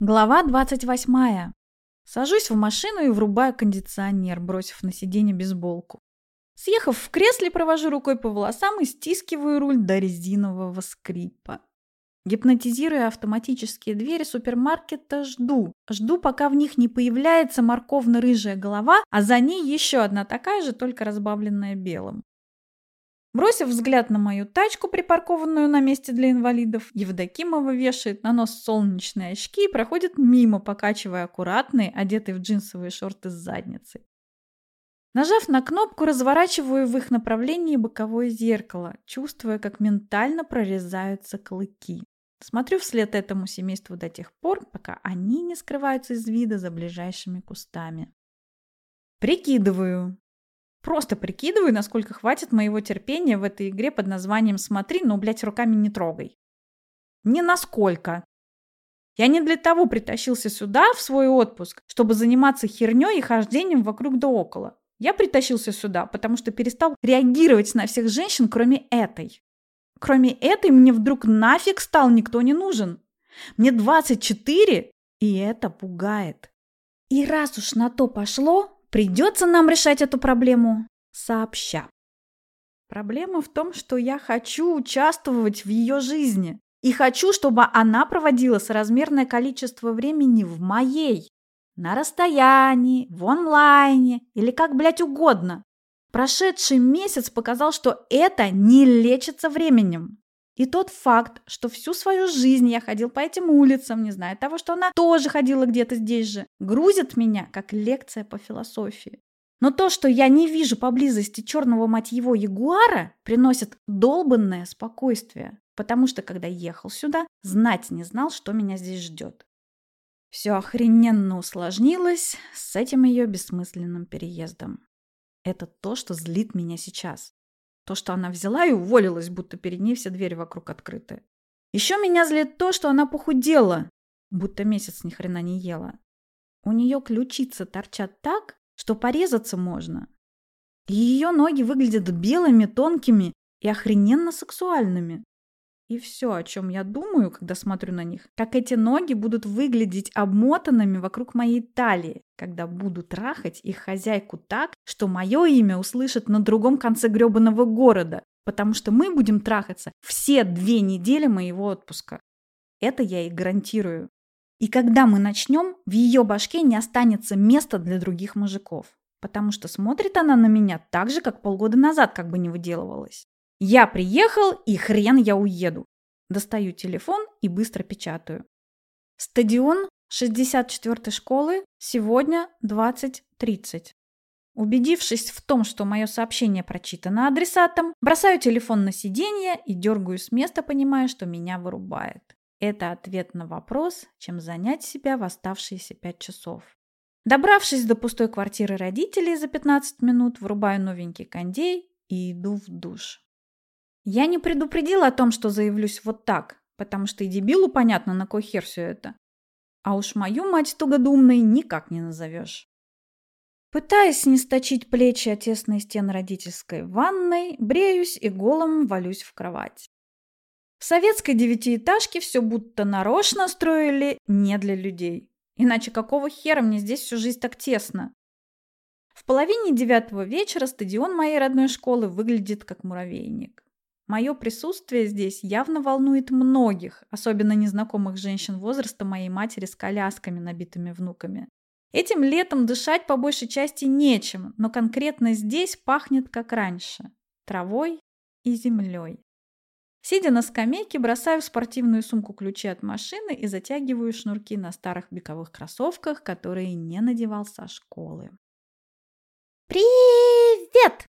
Глава 28. Сажусь в машину и врубаю кондиционер, бросив на сиденье бейсболку. Съехав в кресле, провожу рукой по волосам и стискиваю руль до резинового скрипа. Гипнотизируя автоматические двери супермаркета, жду. Жду, пока в них не появляется морковно-рыжая голова, а за ней еще одна такая же, только разбавленная белым. Бросив взгляд на мою тачку, припаркованную на месте для инвалидов, Евдокимова вешает на нос солнечные очки и проходит мимо, покачивая аккуратные, одетые в джинсовые шорты с задницей. Нажав на кнопку, разворачиваю в их направлении боковое зеркало, чувствуя, как ментально прорезаются клыки. Смотрю вслед этому семейству до тех пор, пока они не скрываются из вида за ближайшими кустами. Прикидываю, Просто прикидываю, насколько хватит моего терпения в этой игре под названием «Смотри, но, блядь, руками не трогай». Не насколько. Я не для того притащился сюда, в свой отпуск, чтобы заниматься херней и хождением вокруг да около. Я притащился сюда, потому что перестал реагировать на всех женщин, кроме этой. Кроме этой мне вдруг нафиг стал никто не нужен. Мне 24, и это пугает. И раз уж на то пошло, Придется нам решать эту проблему сообща. Проблема в том, что я хочу участвовать в ее жизни. И хочу, чтобы она проводила соразмерное количество времени в моей. На расстоянии, в онлайне или как, блядь, угодно. Прошедший месяц показал, что это не лечится временем. И тот факт, что всю свою жизнь я ходил по этим улицам, не зная того, что она тоже ходила где-то здесь же, грузит меня, как лекция по философии. Но то, что я не вижу поблизости черного мать его ягуара, приносит долбанное спокойствие, потому что, когда ехал сюда, знать не знал, что меня здесь ждет. Все охрененно усложнилось с этим ее бессмысленным переездом. Это то, что злит меня сейчас. То, что она взяла и уволилась, будто перед ней все двери вокруг открыты. Еще меня злит то, что она похудела, будто месяц ни хрена не ела. У нее ключицы торчат так, что порезаться можно. ее ноги выглядят белыми, тонкими и охрененно сексуальными. И все, о чем я думаю, когда смотрю на них, как эти ноги будут выглядеть обмотанными вокруг моей талии, когда буду трахать их хозяйку так, что мое имя услышат на другом конце гребаного города, потому что мы будем трахаться все две недели моего отпуска. Это я и гарантирую. И когда мы начнем, в ее башке не останется места для других мужиков. Потому что смотрит она на меня так же, как полгода назад как бы не выделывалась. Я приехал, и хрен я уеду. Достаю телефон и быстро печатаю. Стадион 64-й школы сегодня 20.30. Убедившись в том, что мое сообщение прочитано адресатом, бросаю телефон на сиденье и дергаю с места, понимая, что меня вырубает. Это ответ на вопрос, чем занять себя в оставшиеся пять часов. Добравшись до пустой квартиры родителей за 15 минут, врубаю новенький кондей и иду в душ. Я не предупредила о том, что заявлюсь вот так, потому что и дебилу понятно, на кой хер все это. А уж мою мать тугодумной никак не назовешь. Пытаясь не сточить плечи от тесной стены родительской ванной, бреюсь и голым валюсь в кровать. В советской девятиэтажке все будто нарочно строили не для людей. Иначе какого хера мне здесь всю жизнь так тесно? В половине девятого вечера стадион моей родной школы выглядит как муравейник. Мое присутствие здесь явно волнует многих, особенно незнакомых женщин возраста моей матери с колясками, набитыми внуками. Этим летом дышать по большей части нечем, но конкретно здесь пахнет как раньше – травой и землей. Сидя на скамейке, бросаю в спортивную сумку ключи от машины и затягиваю шнурки на старых беговых кроссовках, которые не надевал со школы. «Привет!»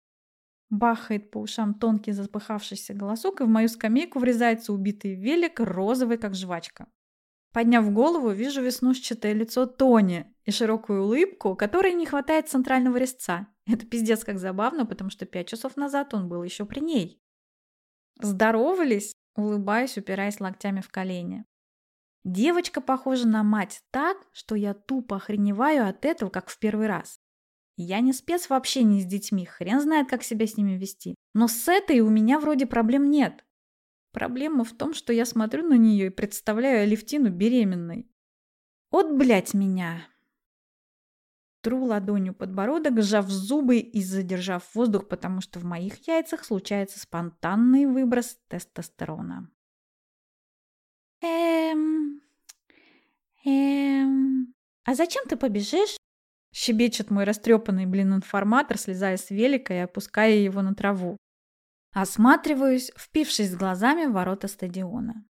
Бахает по ушам тонкий запыхавшийся голосок, и в мою скамейку врезается убитый велик, розовый, как жвачка. Подняв голову, вижу веснушчатое лицо Тони и широкую улыбку, которой не хватает центрального резца. Это пиздец как забавно, потому что пять часов назад он был еще при ней. Здоровались, улыбаясь, упираясь локтями в колени. Девочка похожа на мать так, что я тупо охреневаю от этого, как в первый раз. Я не спец в общении с детьми, хрен знает, как себя с ними вести. Но с этой у меня вроде проблем нет. Проблема в том, что я смотрю на нее и представляю Алевтину беременной. От, блядь, меня. Тру ладонью подбородок, сжав зубы и задержав воздух, потому что в моих яйцах случается спонтанный выброс тестостерона. Эм... Эм... А зачем ты побежишь? Щебечет мой растрепанный, блин, информатор, слезая с велика и опуская его на траву. Осматриваюсь, впившись глазами в ворота стадиона.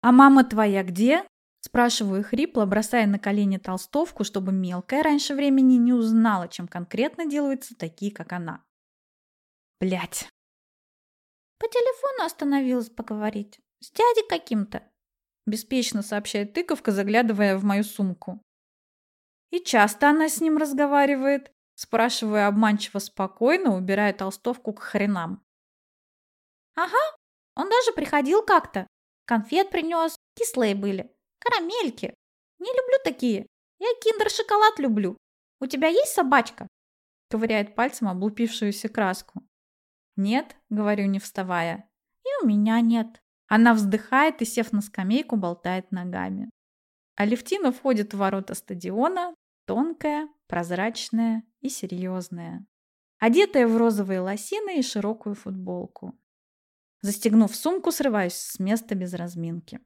«А мама твоя где?» Спрашиваю хрипло, бросая на колени толстовку, чтобы мелкая раньше времени не узнала, чем конкретно делаются такие, как она. Блять. По телефону остановилась поговорить. С дядей каким-то. Беспечно сообщает тыковка, заглядывая в мою сумку. И часто она с ним разговаривает. Спрашиваю обманчиво спокойно, убирая толстовку к хренам. Ага, он даже приходил как-то. Конфет принес, кислые были. Карамельки. Не люблю такие. Я киндер-шоколад люблю. У тебя есть собачка? Ковыряет пальцем облупившуюся краску. Нет, говорю, не вставая. И у меня нет. Она вздыхает и, сев на скамейку, болтает ногами. Алевтина входит в ворота стадиона, тонкая, прозрачная и серьезная. Одетая в розовые лосины и широкую футболку. Застегнув сумку, срываюсь с места без разминки.